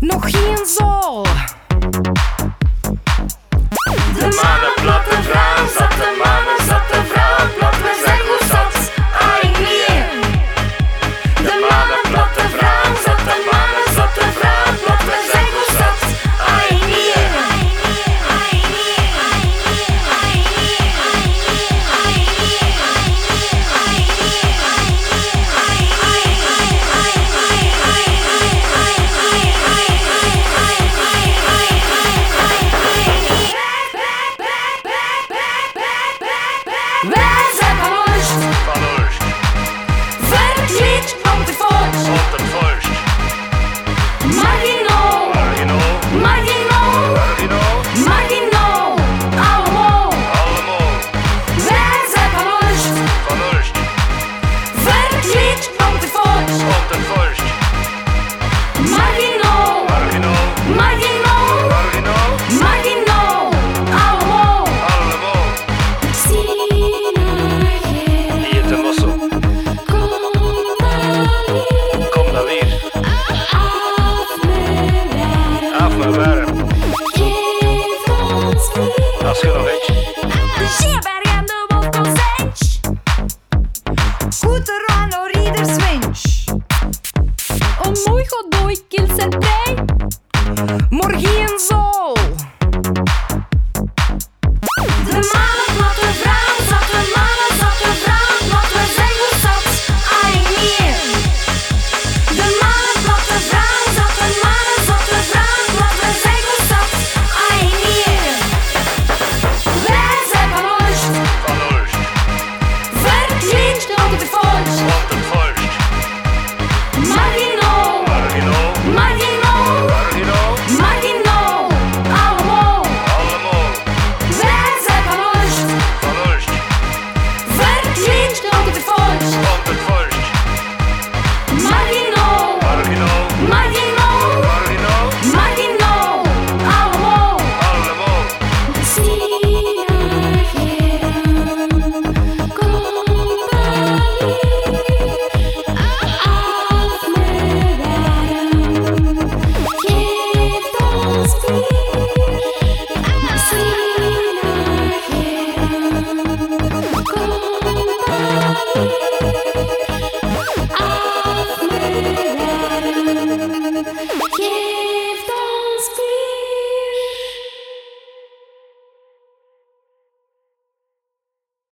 Nog geen zool. De mannen De sheaver gaat de voltoo zijn. Goed er al, O'Readers wench. Om nu goed doe ik, Kilsetree. Morgen zo.